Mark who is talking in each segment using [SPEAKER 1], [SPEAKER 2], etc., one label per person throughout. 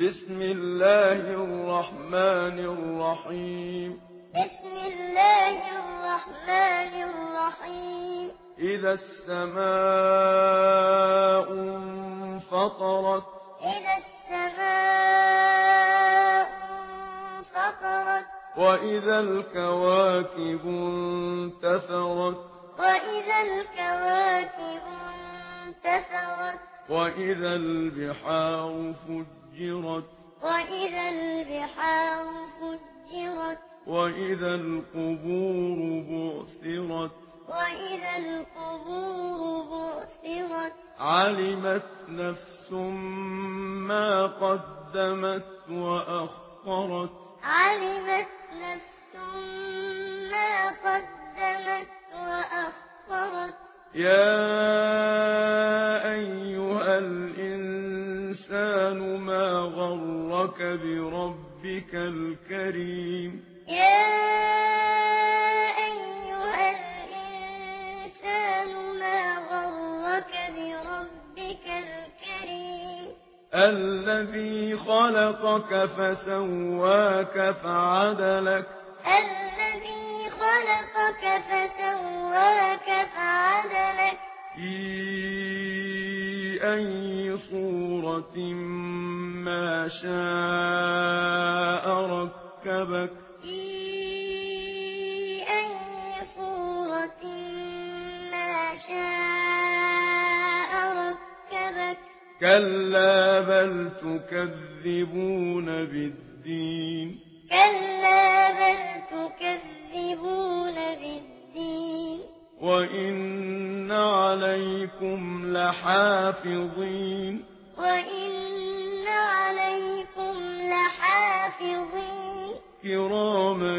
[SPEAKER 1] بسم الله الرحمن الرحيم.
[SPEAKER 2] بسم الله الرحمن الرحيم.
[SPEAKER 1] إذا السماء فطرت
[SPEAKER 2] إذا السماء فطرت
[SPEAKER 1] وإذا الكواكب انتثرت
[SPEAKER 2] وإذا الكواكب انتثرت
[SPEAKER 1] وإذا البحار فجرت
[SPEAKER 2] وإذا البحار فجرت
[SPEAKER 1] وإذا القبور بعثرت
[SPEAKER 2] وإذا القبور بعثرت
[SPEAKER 1] علمت نفس ما قدمت وأخرت
[SPEAKER 2] علمت نفس ما قدمت وأخرت
[SPEAKER 1] يا الإنسان ما غرك بربك الكريم.
[SPEAKER 2] يا أيها الإنسان ما غرك بربك الكريم.
[SPEAKER 1] الذي خلقك فسواك فعدلك.
[SPEAKER 2] الذي خلقك فسواك فعدلك.
[SPEAKER 1] بأي صورة ما شاء ركبك. كلا بل تكذبون بالدين.
[SPEAKER 2] كلا بل تكذبون بالدين.
[SPEAKER 1] وإن عليكم لحافظين.
[SPEAKER 2] وإن عليكم لحافظين.
[SPEAKER 1] كراما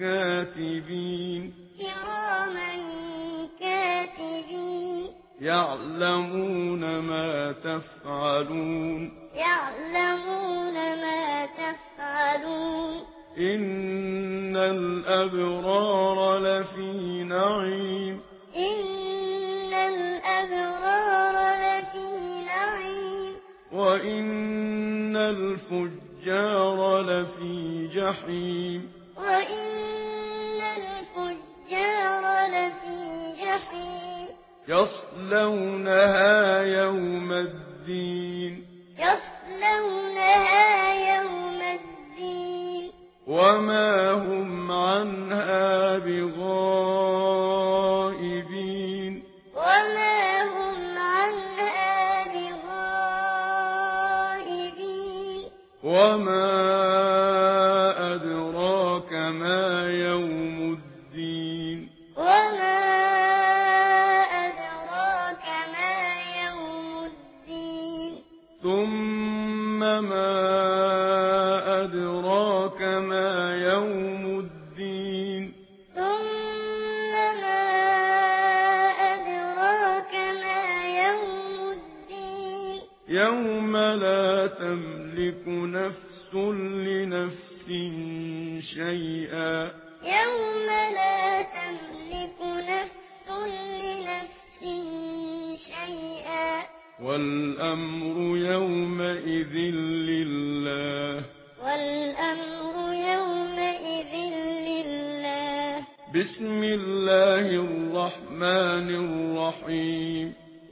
[SPEAKER 1] كاتبين.
[SPEAKER 2] كراما كاتبين.
[SPEAKER 1] يعلمون ما تفعلون.
[SPEAKER 2] يعلمون ما تفعلون.
[SPEAKER 1] إن الأبرار لفي نعيم. وإن الفجار لفي جحيم
[SPEAKER 2] وإن الفجار لفي جحيم
[SPEAKER 1] يصلونها يوم الدين
[SPEAKER 2] يصلونها يوم الدين
[SPEAKER 1] وما
[SPEAKER 2] وما
[SPEAKER 1] أدراك ما يوم الدين
[SPEAKER 2] وما أدراك ما يوم الدين
[SPEAKER 1] ثم ما أدراك ما يوم
[SPEAKER 2] يوم
[SPEAKER 1] لا تملك نفس لنفس شيئا.
[SPEAKER 2] يوم لا تملك نفس لنفس شيئا.
[SPEAKER 1] والأمر يومئذ لله.
[SPEAKER 2] والأمر يومئذ لله.
[SPEAKER 1] بسم الله الرحمن الرحيم.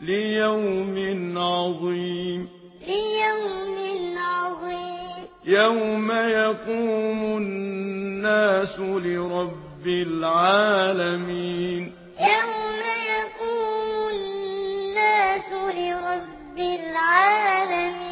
[SPEAKER 1] ليوم عظيم
[SPEAKER 2] ليوم عظيم
[SPEAKER 1] يوم يقوم الناس لرب العالمين
[SPEAKER 2] يوم يقوم الناس لرب العالمين